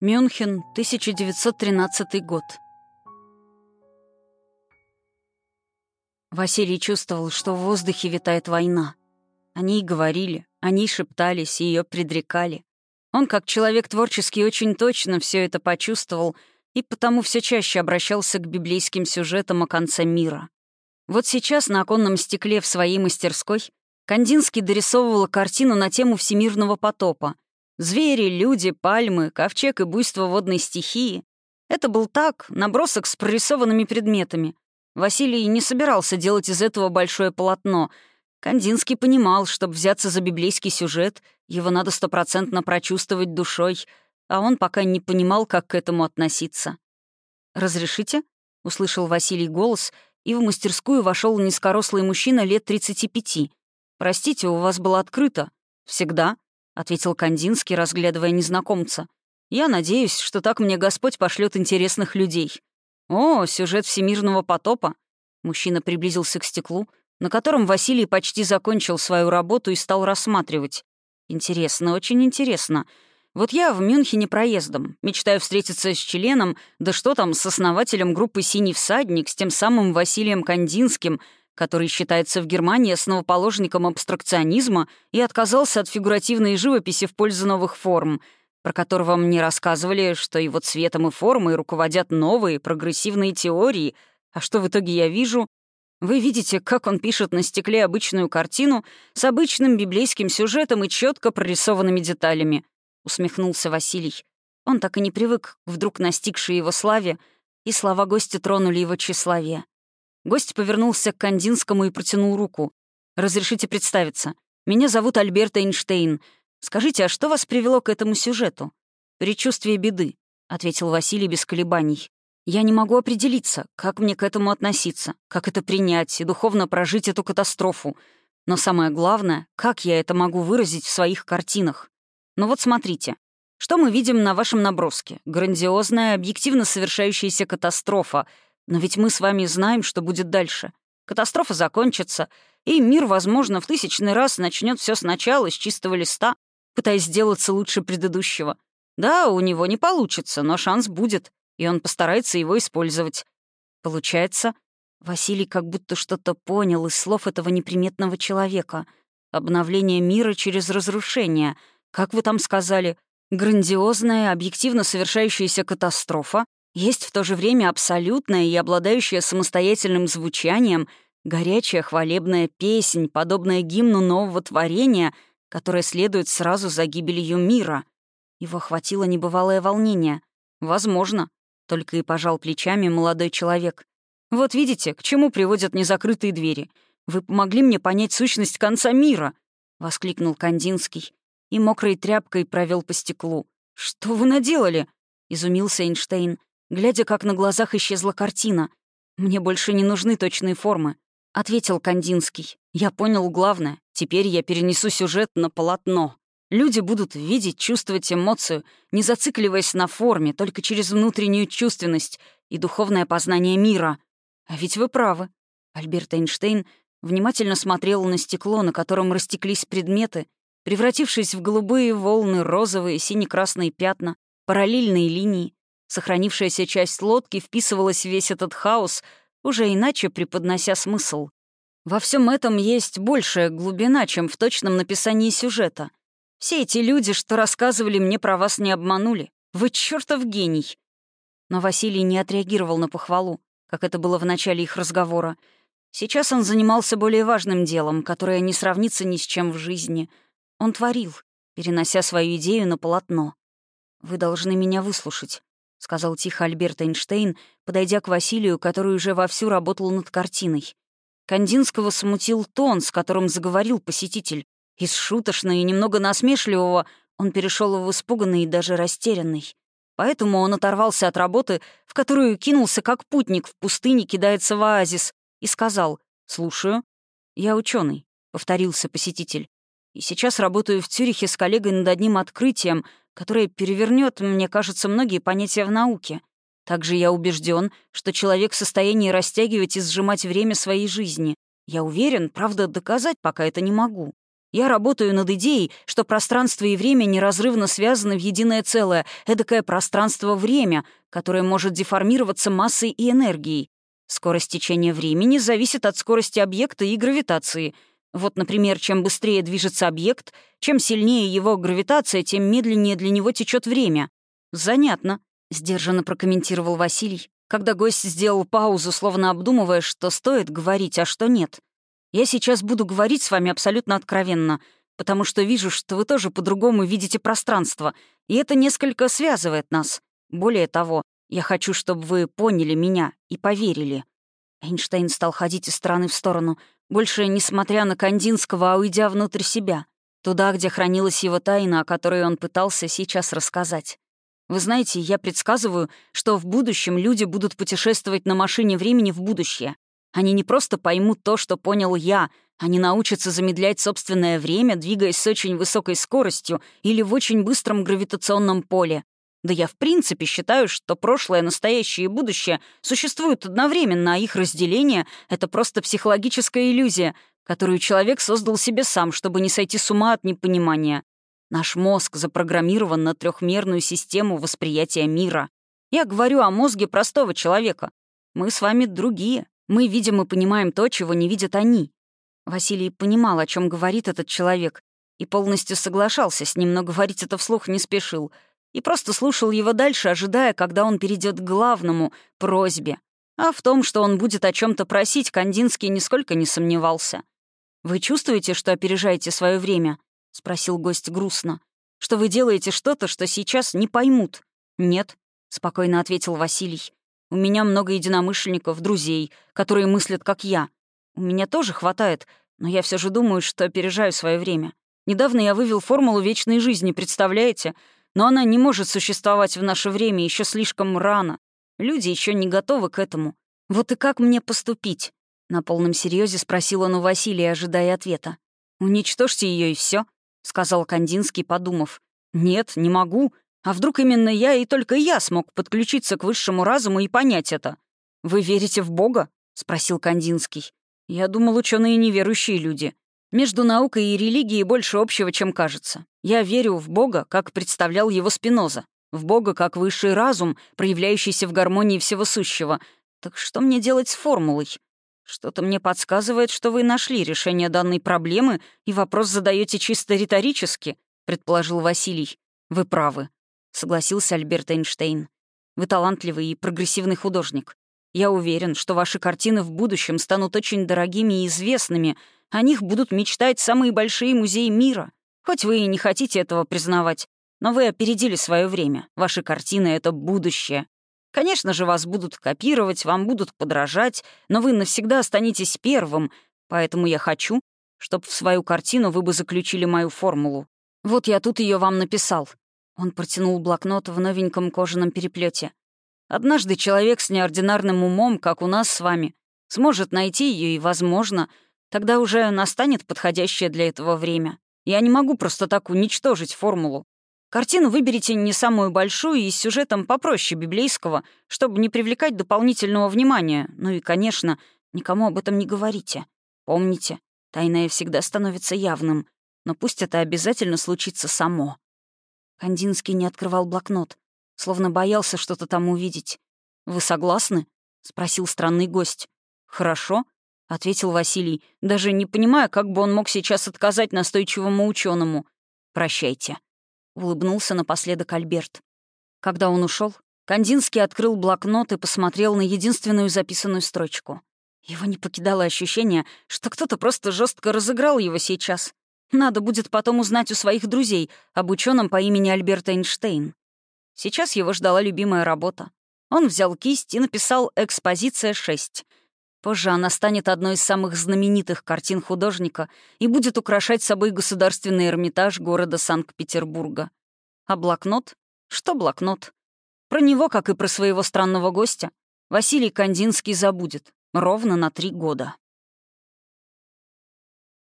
Мюнхен, 1913 год. Василий чувствовал, что в воздухе витает война. Они и говорили, они шептались и ее предрекали. Он, как человек творческий, очень точно все это почувствовал и потому все чаще обращался к библейским сюжетам о конце мира. Вот сейчас на оконном стекле в своей мастерской Кандинский дорисовывал картину на тему всемирного потопа — Звери, люди, пальмы, ковчег и буйство водной стихии. Это был так, набросок с прорисованными предметами. Василий не собирался делать из этого большое полотно. Кандинский понимал, чтобы взяться за библейский сюжет, его надо стопроцентно прочувствовать душой, а он пока не понимал, как к этому относиться. «Разрешите?» — услышал Василий голос, и в мастерскую вошел низкорослый мужчина лет 35. «Простите, у вас было открыто». «Всегда», ответил Кандинский, разглядывая незнакомца. «Я надеюсь, что так мне Господь пошлет интересных людей». «О, сюжет всемирного потопа!» Мужчина приблизился к стеклу, на котором Василий почти закончил свою работу и стал рассматривать. «Интересно, очень интересно. Вот я в Мюнхене проездом. Мечтаю встретиться с членом, да что там, с основателем группы «Синий всадник», с тем самым Василием Кандинским — который считается в Германии основоположником абстракционизма и отказался от фигуративной живописи в пользу новых форм, про которого мне рассказывали, что его цветом и формой руководят новые прогрессивные теории, а что в итоге я вижу? Вы видите, как он пишет на стекле обычную картину с обычным библейским сюжетом и четко прорисованными деталями, усмехнулся Василий. Он так и не привык к вдруг настигшей его славе, и слова гостя тронули его тщеславие. Гость повернулся к Кандинскому и протянул руку. «Разрешите представиться. Меня зовут Альберт Эйнштейн. Скажите, а что вас привело к этому сюжету?» «Предчувствие беды», — ответил Василий без колебаний. «Я не могу определиться, как мне к этому относиться, как это принять и духовно прожить эту катастрофу. Но самое главное, как я это могу выразить в своих картинах. Ну вот смотрите. Что мы видим на вашем наброске? Грандиозная, объективно совершающаяся катастрофа — но ведь мы с вами знаем, что будет дальше. Катастрофа закончится, и мир, возможно, в тысячный раз начнет все сначала, с чистого листа, пытаясь сделаться лучше предыдущего. Да, у него не получится, но шанс будет, и он постарается его использовать. Получается, Василий как будто что-то понял из слов этого неприметного человека. Обновление мира через разрушение. Как вы там сказали? Грандиозная, объективно совершающаяся катастрофа, есть в то же время абсолютная и обладающая самостоятельным звучанием горячая хвалебная песнь, подобная гимну нового творения, которая следует сразу за гибелью мира. Его охватило небывалое волнение. Возможно. Только и пожал плечами молодой человек. «Вот видите, к чему приводят незакрытые двери. Вы помогли мне понять сущность конца мира!» — воскликнул Кандинский и мокрой тряпкой провел по стеклу. «Что вы наделали?» — изумился Эйнштейн глядя, как на глазах исчезла картина. «Мне больше не нужны точные формы», — ответил Кандинский. «Я понял главное. Теперь я перенесу сюжет на полотно. Люди будут видеть, чувствовать эмоцию, не зацикливаясь на форме, только через внутреннюю чувственность и духовное познание мира. А ведь вы правы». Альберт Эйнштейн внимательно смотрел на стекло, на котором растеклись предметы, превратившись в голубые волны, розовые, сине-красные пятна, параллельные линии, Сохранившаяся часть лодки вписывалась в весь этот хаос, уже иначе преподнося смысл. Во всем этом есть большая глубина, чем в точном написании сюжета. Все эти люди, что рассказывали мне про вас, не обманули. Вы чертов гений. Но Василий не отреагировал на похвалу, как это было в начале их разговора. Сейчас он занимался более важным делом, которое не сравнится ни с чем в жизни. Он творил, перенося свою идею на полотно. «Вы должны меня выслушать», — сказал тихо Альберт Эйнштейн, подойдя к Василию, который уже вовсю работал над картиной. Кандинского смутил тон, с которым заговорил посетитель. Из шуточного и немного насмешливого он перешел в испуганный и даже растерянный. Поэтому он оторвался от работы, в которую кинулся как путник в пустыне кидается в оазис, и сказал «Слушаю». «Я ученый, повторился посетитель. «И сейчас работаю в Цюрихе с коллегой над одним открытием, которое перевернет, мне кажется, многие понятия в науке. Также я убежден, что человек в состоянии растягивать и сжимать время своей жизни. Я уверен, правда, доказать пока это не могу. Я работаю над идеей, что пространство и время неразрывно связаны в единое целое, эдакое пространство-время, которое может деформироваться массой и энергией. Скорость течения времени зависит от скорости объекта и гравитации. Вот, например, чем быстрее движется объект, чем сильнее его гравитация, тем медленнее для него течет время. «Занятно», — сдержанно прокомментировал Василий, когда гость сделал паузу, словно обдумывая, что стоит говорить, а что нет. «Я сейчас буду говорить с вами абсолютно откровенно, потому что вижу, что вы тоже по-другому видите пространство, и это несколько связывает нас. Более того, я хочу, чтобы вы поняли меня и поверили». Эйнштейн стал ходить из стороны в сторону, больше несмотря на Кандинского, а уйдя внутрь себя, туда, где хранилась его тайна, о которой он пытался сейчас рассказать. Вы знаете, я предсказываю, что в будущем люди будут путешествовать на машине времени в будущее. Они не просто поймут то, что понял я, они научатся замедлять собственное время, двигаясь с очень высокой скоростью или в очень быстром гравитационном поле. Да я в принципе считаю, что прошлое, настоящее и будущее существуют одновременно, а их разделение — это просто психологическая иллюзия, которую человек создал себе сам, чтобы не сойти с ума от непонимания. Наш мозг запрограммирован на трехмерную систему восприятия мира. Я говорю о мозге простого человека. Мы с вами другие. Мы видим и понимаем то, чего не видят они. Василий понимал, о чем говорит этот человек, и полностью соглашался с ним, но говорить это вслух не спешил, и просто слушал его дальше, ожидая, когда он перейдет к главному — просьбе. А в том, что он будет о чем то просить, Кандинский нисколько не сомневался. «Вы чувствуете, что опережаете свое время?» — спросил гость грустно. «Что вы делаете что-то, что сейчас не поймут?» «Нет», — спокойно ответил Василий. «У меня много единомышленников, друзей, которые мыслят, как я. У меня тоже хватает, но я все же думаю, что опережаю свое время. Недавно я вывел формулу вечной жизни, представляете? Но она не может существовать в наше время еще слишком рано. Люди еще не готовы к этому. Вот и как мне поступить?» На полном серьезе спросил он у Василия, ожидая ответа. «Уничтожьте ее и все, сказал Кандинский, подумав. «Нет, не могу. А вдруг именно я и только я смог подключиться к высшему разуму и понять это? Вы верите в Бога?» — спросил Кандинский. «Я думал, ученые неверующие люди. Между наукой и религией больше общего, чем кажется. Я верю в Бога, как представлял его Спиноза. В Бога как высший разум, проявляющийся в гармонии всего сущего. Так что мне делать с формулой? Что-то мне подсказывает, что вы нашли решение данной проблемы и вопрос задаете чисто риторически, предположил Василий. Вы правы, согласился Альберт Эйнштейн. Вы талантливый и прогрессивный художник. Я уверен, что ваши картины в будущем станут очень дорогими и известными, о них будут мечтать самые большие музеи мира. Хоть вы и не хотите этого признавать, но вы опередили свое время. Ваши картины — это будущее. Конечно же, вас будут копировать, вам будут подражать, но вы навсегда останетесь первым, поэтому я хочу, чтобы в свою картину вы бы заключили мою формулу. Вот я тут ее вам написал». Он протянул блокнот в новеньком кожаном переплете. «Однажды человек с неординарным умом, как у нас с вами, сможет найти ее и, возможно, тогда уже настанет подходящее для этого время. Я не могу просто так уничтожить формулу. Картину выберите не самую большую и с сюжетом попроще библейского, чтобы не привлекать дополнительного внимания. Ну и, конечно, никому об этом не говорите. Помните, тайное всегда становится явным, но пусть это обязательно случится само. Кандинский не открывал блокнот, словно боялся что-то там увидеть. «Вы согласны?» — спросил странный гость. «Хорошо», — ответил Василий, даже не понимая, как бы он мог сейчас отказать настойчивому ученому. «Прощайте» улыбнулся напоследок Альберт. Когда он ушел, Кандинский открыл блокнот и посмотрел на единственную записанную строчку. Его не покидало ощущение, что кто-то просто жестко разыграл его сейчас. Надо будет потом узнать у своих друзей об ученом по имени Альберт Эйнштейн. Сейчас его ждала любимая работа. Он взял кисть и написал «Экспозиция 6». Позже она станет одной из самых знаменитых картин художника и будет украшать собой государственный Эрмитаж города Санкт-Петербурга. А блокнот? Что блокнот? Про него, как и про своего странного гостя, Василий Кандинский забудет ровно на три года.